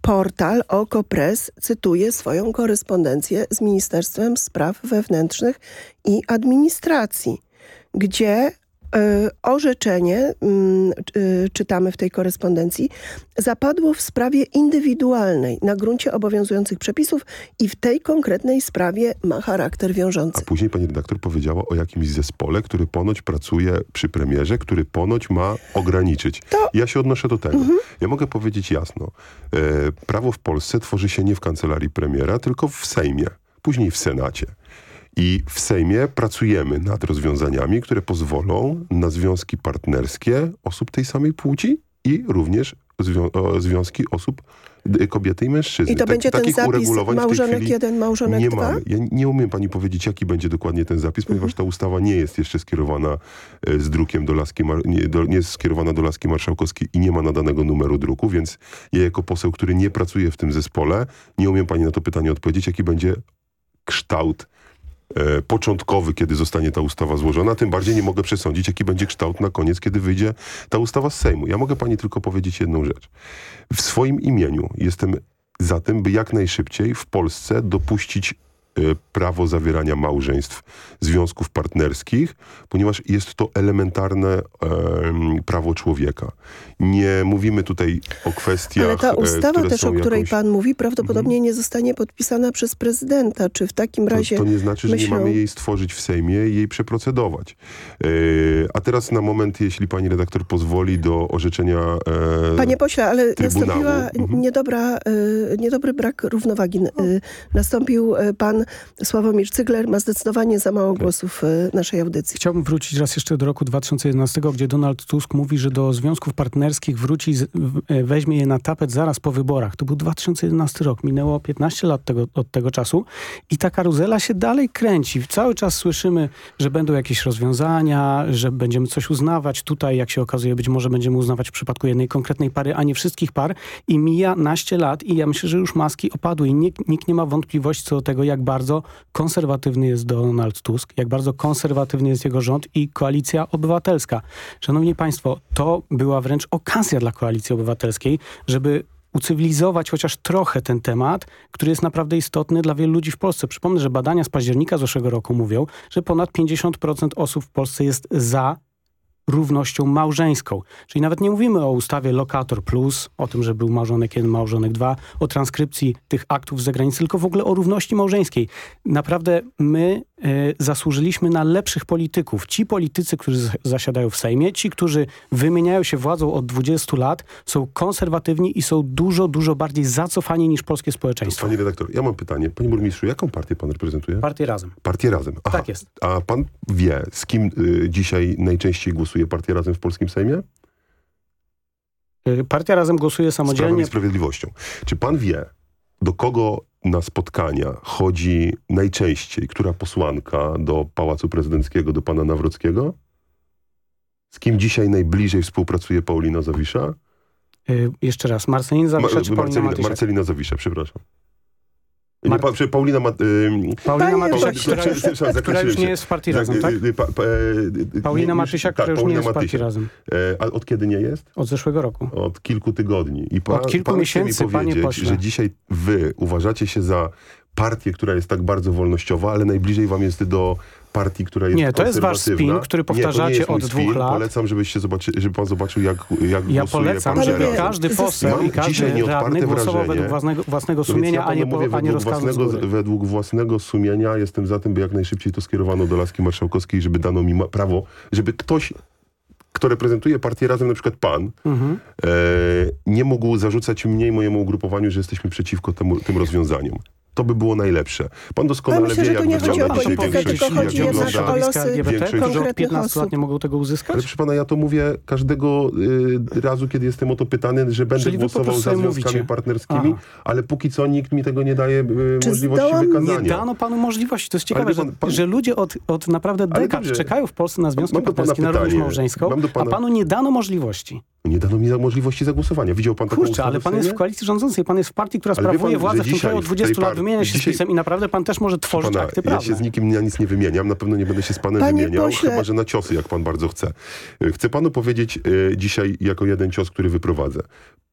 Portal OkoPress cytuje swoją korespondencję z Ministerstwem Spraw Wewnętrznych i Administracji, gdzie orzeczenie, mm, y, czytamy w tej korespondencji, zapadło w sprawie indywidualnej na gruncie obowiązujących przepisów i w tej konkretnej sprawie ma charakter wiążący. A później pani redaktor powiedziała o jakimś zespole, który ponoć pracuje przy premierze, który ponoć ma ograniczyć. Ja się odnoszę do tego. Ja mogę powiedzieć jasno. E, prawo w Polsce tworzy się nie w kancelarii premiera, tylko w Sejmie, później w Senacie. I w Sejmie pracujemy nad rozwiązaniami, które pozwolą na związki partnerskie osób tej samej płci i również zwią związki osób kobiety i mężczyzny. I to będzie ten zapis małżonek jeden, małżonek nie dwa? mamy. Ja nie umiem pani powiedzieć, jaki będzie dokładnie ten zapis, ponieważ ta ustawa nie jest jeszcze skierowana e, z drukiem do laski, nie, do, nie jest skierowana do laski marszałkowskiej i nie ma nadanego numeru druku, więc ja jako poseł, który nie pracuje w tym zespole, nie umiem pani na to pytanie odpowiedzieć, jaki będzie kształt początkowy, kiedy zostanie ta ustawa złożona, tym bardziej nie mogę przesądzić, jaki będzie kształt na koniec, kiedy wyjdzie ta ustawa z Sejmu. Ja mogę pani tylko powiedzieć jedną rzecz. W swoim imieniu jestem za tym, by jak najszybciej w Polsce dopuścić e, prawo zawierania małżeństw, związków partnerskich, ponieważ jest to elementarne em, prawo człowieka. Nie mówimy tutaj o kwestiach, Ale ta e, ustawa też, o której jakąś... pan mówi, prawdopodobnie nie zostanie podpisana przez prezydenta. Czy w takim razie To, to nie znaczy, że myślą... nie mamy jej stworzyć w Sejmie i jej przeprocedować. E, a teraz na moment, jeśli pani redaktor pozwoli, do orzeczenia e, Panie pośle, ale Trybunału. nastąpiła Mhm. niedobra, y, niedobry brak równowagi. Y, nastąpił y, pan Sławomir Cygler, ma zdecydowanie za mało głosów y, naszej audycji. Chciałbym wrócić raz jeszcze do roku 2011, gdzie Donald Tusk mówi, że do związków partnerskich wróci, w- e, weźmie je na tapet zaraz po wyborach. To był 2011 rok, minęło 15 lat tego, od tego czasu i ta karuzela się dalej kręci. Cały czas słyszymy, że będą jakieś rozwiązania, że będziemy coś uznawać. Tutaj, jak się okazuje, być może będziemy uznawać w przypadku jednej konkretnej pary, a nie wszystkich par. I mija naście lat i ja myślę, że już maski opadły i nikt, nikt nie ma wątpliwości co do tego, jak bardzo bardzo konserwatywny jest Donald Tusk, jak bardzo konserwatywny jest jego rząd i koalicja obywatelska. Szanowni Państwo, to była wręcz okazja dla koalicji obywatelskiej, żeby ucywilizować chociaż trochę ten temat, który jest naprawdę istotny dla wielu ludzi w Polsce. Przypomnę, że badania z października zeszłego roku mówią, że ponad 50% osób w Polsce jest za równością małżeńską. Czyli nawet nie mówimy o ustawie Lokator Plus, o tym, że był małżonek 1, małżonek 2, o transkrypcji tych aktów z zagranicy, tylko w ogóle o równości małżeńskiej. Naprawdę my zasłużyliśmy na lepszych polityków. Ci politycy, którzy zasiadają w Sejmie, ci, którzy wymieniają się władzą od 20 lat, są konserwatywni i są dużo, dużo bardziej zacofani niż polskie społeczeństwo. Panie redaktor, ja mam pytanie. Panie burmistrzu, jaką partię pan reprezentuje? Partię Razem. Partię Razem. Aha. Tak jest. A pan wie, z kim y, dzisiaj najczęściej głosuje Partia Razem w polskim Sejmie? Y, Partia Razem głosuje Z Prawem samodzielnie. i Sprawiedliwością. Czy pan wie, do kogo na spotkania chodzi najczęściej, która posłanka do Pałacu Prezydenckiego, do pana Nawrockiego? Z kim dzisiaj najbliżej współpracuje Paulina Zawisza? Y, Jeszcze raz, Marcelin Zawisza czy Paulina Marcelina, Matysiak? Marcelina Zawisza, przepraszam. Nie, pa, Paulina Ma, Paulina Paulina- Matysiak, która która już nie jest w Partii Za- Razem, tak? y, y, pa- pa- y, Paulina nie- Matysiak, tak, która już nie jest w Partii. Razem. E, A od kiedy nie jest? Od zeszłego roku. Od kilku tygodni. I pa, Od kilku pan miesięcy, mi panie powiedzieć, pośle. że dzisiaj wy uważacie się za partię, która jest tak bardzo wolnościowa, ale najbliżej wam jest do partii, która jest Nie, to jest wasz spin, który Nie, to nie powtarzacie mój od dwóch spin. lat. Polecam, żebyście zobaczy, żeby pan zobaczył, jak, jak Ja głosuje polecam, pan żeby każdy poseł i każdy dzisiaj nieodparte radny głosował wrażenie, według własnego, własnego sumienia, ja a nie, mówię, po, a nie według rozkazu z własnego, góry. według własnego sumienia jestem za tym, by jak najszybciej to skierowano do laski marszałkowskiej, żeby dano mi prawo, żeby ktoś, kto reprezentuje partię razem, na przykład pan, Mhm. e, nie mógł zarzucać mnie i mojemu ugrupowaniu, że jesteśmy przeciwko temu, tym rozwiązaniom. To by było najlepsze. Pan doskonale Ale myślę, wie, że jak tu nie chodzi wygląda o dzisiaj politykę, większość, tylko chodzi jak wygląda o losy LGBT, większość którzy od konkretnych 15 lat osób. nie mogą tego uzyskać? ale proszę pana, ja to mówię każdego y, razu, kiedy jestem o to pytany, że będę Czyli głosował za związkami mówicie. partnerskimi, Aha. ale póki co nikt mi tego nie daje y, Czy możliwości wykazania. Nie dano panu możliwości. To jest ciekawe, że, pan- pan- że ludzie od, od naprawdę dekad dobrze. czekają w Polsce na związki partnerskie, na równość małżeńską, a panu nie dano możliwości. Nie dano mi możliwości zagłosowania. Widział pan taką Kurczę, ale pan jest w koalicji rządzącej, pan jest w partii, która sprawuje władzę że w tym dzisiaj kraju od w 20 tej lat, wymienia się dzisiaj- z pisem i naprawdę pan też może tworzyć Pana, akty ja prawne. się z nikim ja nic nie wymieniam, na pewno nie będę się z panem Panie wymieniał, pośle- chyba że na ciosy, jak pan bardzo chce. Y, Chcę panu powiedzieć y, dzisiaj jako jeden cios, który wyprowadzę.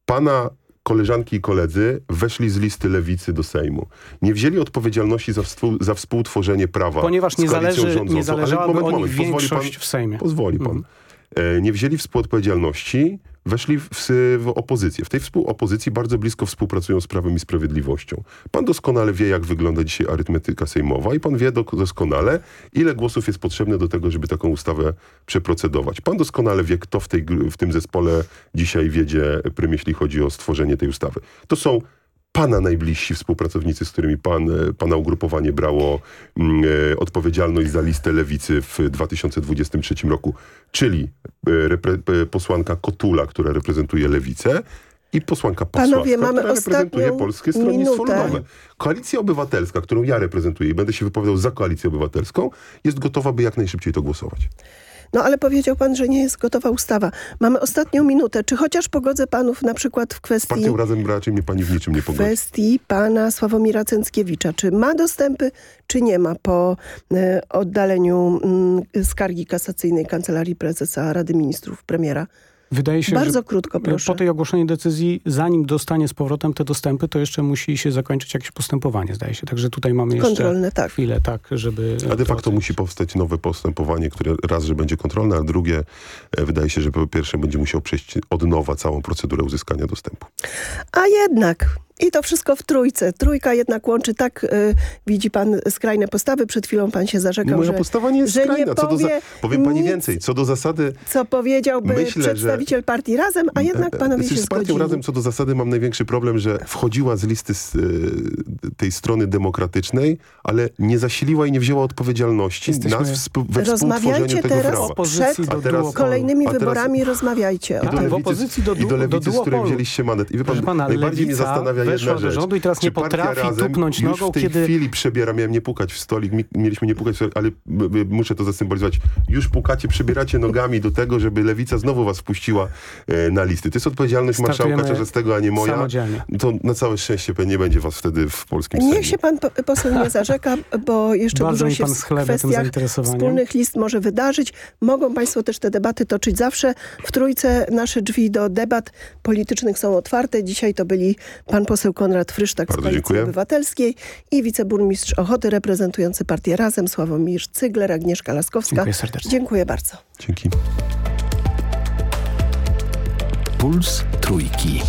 Pana koleżanki i koledzy weszli z listy lewicy do Sejmu. Nie wzięli odpowiedzialności za, współ, za współtworzenie prawa Ponieważ nie, zależy, rządzącą. nie Ale zależałaby moment, moment, pozwoli pan, w Sejmie. Pozwoli pan. Mhm. E, Nie wzięli współodpowiedzialności, weszli w, w opozycję. W tej współopozycji bardzo blisko współpracują z Prawem i Sprawiedliwością. Pan doskonale wie, jak wygląda dzisiaj arytmetyka sejmowa i pan wie doskonale, ile głosów jest potrzebne do tego, żeby taką ustawę przeprocedować. Pan doskonale wie, kto w, tej, w tym zespole dzisiaj wiedzie prym, jeśli chodzi o stworzenie tej ustawy. To są pana najbliżsi współpracownicy, z którymi pan, e, pana ugrupowanie brało mm, e, odpowiedzialność za listę lewicy w 2023 roku, czyli e, posłanka Kotula, która reprezentuje lewicę i posłanka Panowie, Pasławska, która reprezentuje Polskie Stronnictwo minutę. Ludowe. Koalicja Obywatelska, którą ja reprezentuję i będę się wypowiadał za Koalicję Obywatelską, jest gotowa, by jak najszybciej to głosować. No ale powiedział pan, że nie jest gotowa ustawa. Mamy ostatnią minutę. Czy chociaż pogodzę panów na przykład w Z kwestii... partią razem raczej mnie pani w niczym nie pogodzi. kwestii pana Sławomira Cęckiewicza. Czy ma dostępy, czy nie ma po e, oddaleniu mm, skargi kasacyjnej Kancelarii Prezesa Rady Ministrów premiera? Wydaje się, Bardzo że krótko, proszę. po tej ogłoszonej decyzji, zanim dostanie z powrotem te dostępy, to jeszcze musi się zakończyć jakieś postępowanie, zdaje się. Także tutaj mamy jeszcze Kontrolne, tak. chwilę, tak, żeby... A de facto musi powstać nowe postępowanie, które raz, że będzie kontrolne, a drugie e, wydaje się, że po pierwsze będzie musiał przejść od nowa całą procedurę uzyskania dostępu. A jednak... I to wszystko w trójce. Trójka jednak łączy tak, y, widzi pan skrajne postawy. Przed chwilą pan się zarzekał, Moja że, postawa nie jest że skrajna. nie Co do za... powie Powiem pani nic, więcej. Co do zasady... co powiedziałby Myślę, że- przedstawiciel partii Razem, a jednak panowie Znaczy, się z partią razem co do zasady mam największy problem, że wchodziła z listy z, e, tej strony demokratycznej, ale nie zasiliła i nie wzięła odpowiedzialności Jesteśmy- nas współ, we Rozmawiajcie współtworzeniu tego teraz przed A teraz- kolejnymi a teraz- wyborami rozmawiajcie o I do, lewicy, opozycji do I do du- do lewicy, z której wzięliście mandat. I wie pan, pana, najbardziej mnie lewica zastanawia weszła do rządu i teraz nie potrafi razem tupnąć już w tej kiedy... chwili przebiera, miałem nie pukać w stolik, mieliśmy nie pukać, ale muszę to zasymbolizować. Już pukacie, przebieracie nogami do tego, żeby lewica znowu was wpuściła e, na listy. To jest odpowiedzialność Startujemy marszałka Czarzastego, a nie moja. To na całe szczęście nie będzie was wtedy w polskim Niech się pan po, poseł nie zarzeka, bo jeszcze dużo się pan w kwestiach wspólnych list może wydarzyć. Mogą państwo też te debaty toczyć zawsze. W trójce nasze drzwi do debat politycznych są otwarte. Dzisiaj to byli pan poseł poseł Konrad Frysztak Bardzo z Koalicji dziękuję. Obywatelskiej i wiceburmistrz Ochoty reprezentujący partię Razem Sławomir Cygler, Agnieszka Laskowska. Dziękuję serdecznie. Dziękuję bardzo. Dzięki. Puls Trójki.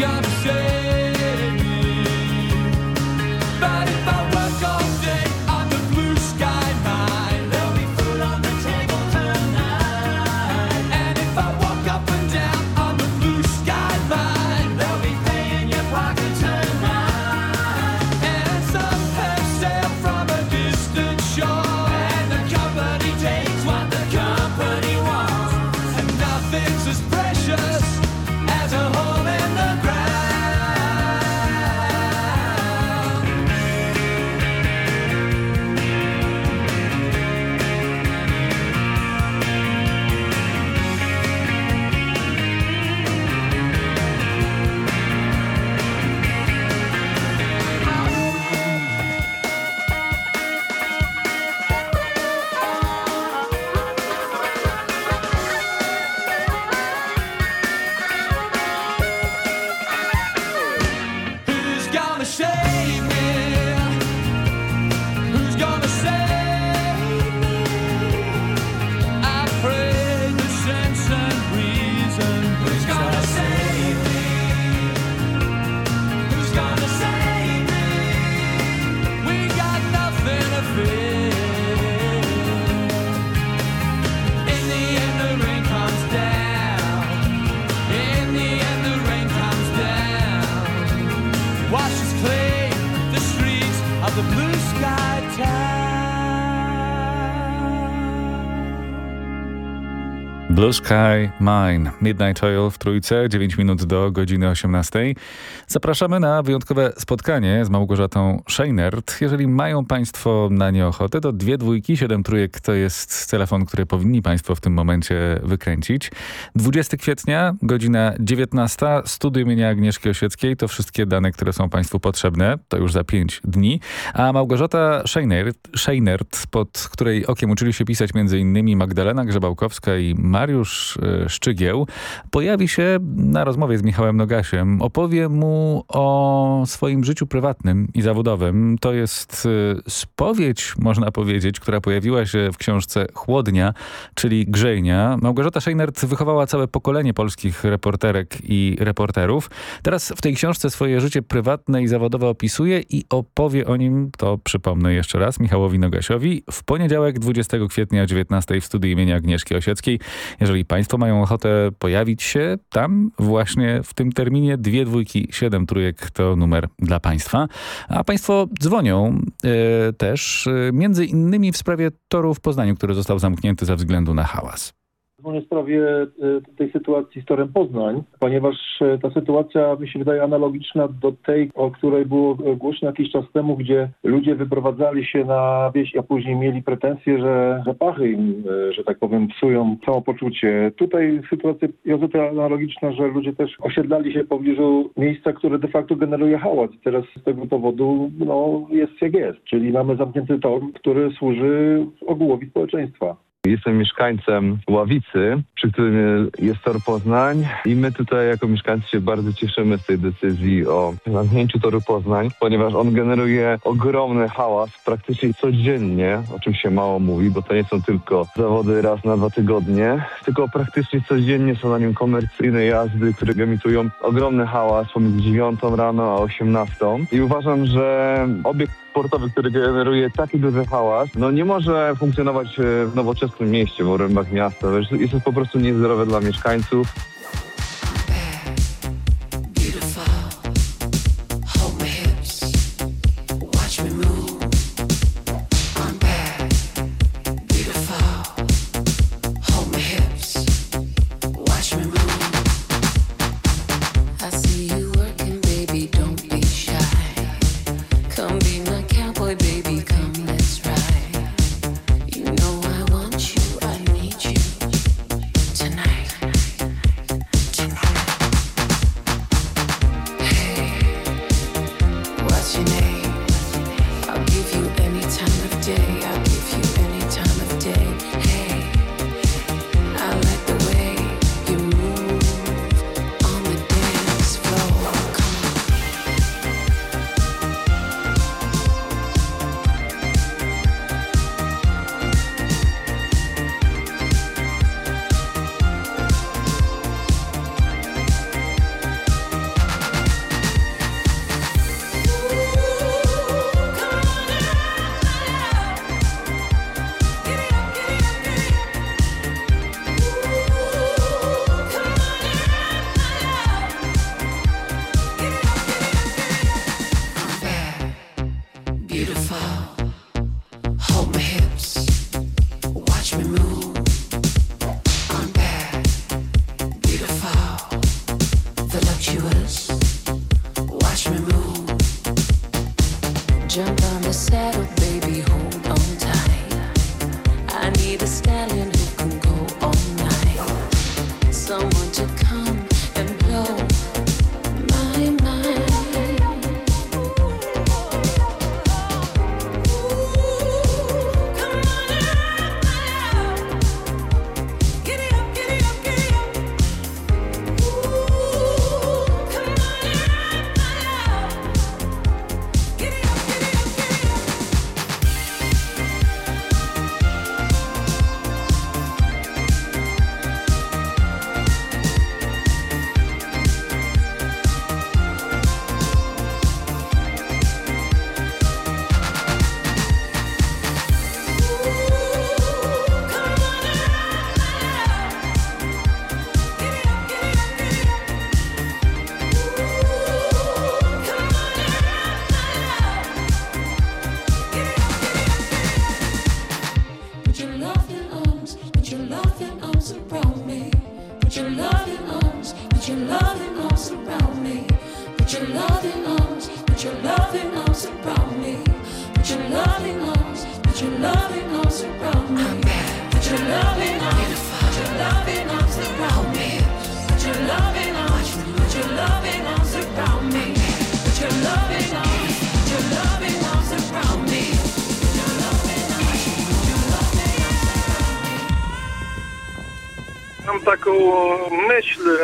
got Blue Sky Mine, Midnight Oil w Trójce, 9 minut do godziny 18. Zapraszamy na wyjątkowe spotkanie z Małgorzatą Scheinert. Jeżeli mają Państwo na nie ochotę, to dwie dwójki, siedem trójek to jest telefon, który powinni Państwo w tym momencie wykręcić. 20 kwietnia, godzina 19, studio imienia Agnieszki Osieckiej. To wszystkie dane, które są Państwu potrzebne. To już za 5 dni. A Małgorzata Scheinert, Scheinert pod której okiem uczyli się pisać m.in. Magdalena Grzebałkowska i Mariusz e, Szczygieł, pojawi się na rozmowie z Michałem Nogasiem. Opowie mu o swoim życiu prywatnym i zawodowym. To jest e, spowiedź, można powiedzieć, która pojawiła się w książce Chłodnia, czyli Grzejnia. Małgorzata Scheinert wychowała całe pokolenie polskich reporterek i reporterów. Teraz w tej książce swoje życie prywatne i zawodowe opisuje i opowie o nim, to przypomnę jeszcze raz, Michałowi Nogasiowi w poniedziałek 20 kwietnia o 19 w studiu imienia Agnieszki Osieckiej. Jeżeli Państwo mają ochotę pojawić się tam właśnie w tym terminie, dwie dwójki, siedem trójek to numer dla Państwa. A Państwo dzwonią e, też e, między innymi w sprawie toru w Poznaniu, który został zamknięty ze względu na hałas. Dzwonię w sprawie e, tej sytuacji z torem Poznań, ponieważ e, ta sytuacja mi się wydaje analogiczna do tej, o której było e, głośno jakiś czas temu, gdzie ludzie wyprowadzali się na wieś, a później mieli pretensje, że zapachy im, że tak powiem, psują samopoczucie. Tutaj sytuacja jest analogiczna, że ludzie też osiedlali się w pobliżu miejsca, które de facto generuje hałas. Teraz z tego powodu no, jest jak jest, czyli mamy zamknięty tor, który służy ogółowi społeczeństwa. Jestem mieszkańcem Ławicy, przy którym jest Tor Poznań i my tutaj jako mieszkańcy się bardzo cieszymy z tej decyzji o zamknięciu Toru Poznań, ponieważ on generuje ogromny hałas praktycznie codziennie, o czym się mało mówi, bo to nie są tylko zawody raz na dwa tygodnie, tylko praktycznie codziennie są na nim komercyjne jazdy, które emitują ogromny hałas pomiędzy 9 rano a 18 i uważam, że obiekt sportowy, który generuje taki duży hałas, no nie może funkcjonować e, w nowoczesnym mieście, w obrębach miasta. Jest to po prostu niezdrowe dla mieszkańców. the stallion.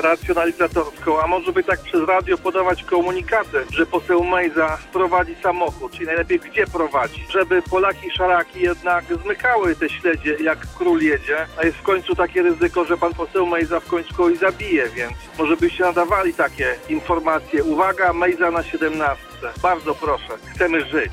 Racjonalizatorską, a może by tak przez radio podawać komunikaty, że poseł Mejza prowadzi samochód, czyli najlepiej gdzie prowadzi, żeby Polaki szaraki jednak zmykały te śledzie, jak król jedzie, a jest w końcu takie ryzyko, że pan poseł Mejza w końcu kogoś zabije, więc może byście nadawali takie informacje. Uwaga, Mejza na 17. Bardzo proszę, chcemy żyć.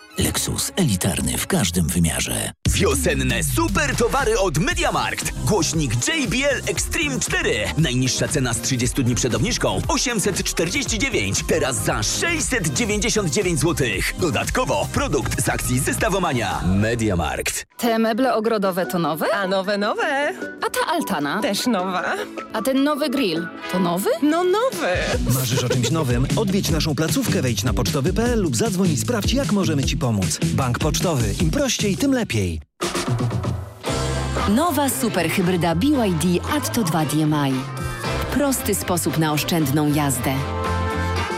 Lexus elitarny w każdym wymiarze. Wiosenne super towary od MediaMarkt. Głośnik JBL Extreme 4. Najniższa cena z 30 dni przed obniżką 849. Teraz za 699 zł. Dodatkowo produkt z akcji Zestawomania. MediaMarkt. Te meble ogrodowe to nowe? A nowe, nowe. A ta altana? Też nowa. A ten nowy grill to nowy? No nowy. Marzysz o czymś nowym? Odwiedź naszą placówkę, wejdź na pocztowy.pl lub zadzwoń i sprawdź, jak możemy Ci pomóc. Bank Pocztowy. Im prościej, tym lepiej. Nowa superhybryda BYD Atto 2 DMI. Prosty sposób na oszczędną jazdę.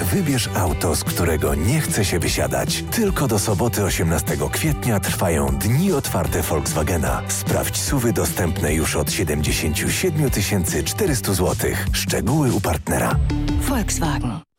Wybierz auto, z którego nie chce się wysiadać. Tylko do soboty 18 kwietnia trwają dni otwarte Volkswagena. Sprawdź suwy dostępne już od 77 400 zł. Szczegóły u partnera. Volkswagen.